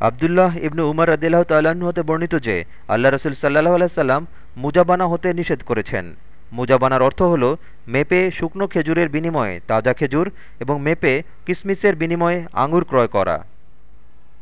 আবদুল্লাহ ইবনু উমর রদিল্লাহ তাল্লাহ্ন হতে বর্ণিত যে, আল্লাহ রসুল সাল্লাহ আলাইসাল্লাম মুজাবানা হতে নিষেধ করেছেন। মুজাবানার অর্থ হল মেপে শুকনো খেজুরের বিনিময়ে তাজা খেজুর এবং মেপে কিসমিসের বিনিময়ে আঙুর ক্রয় করা।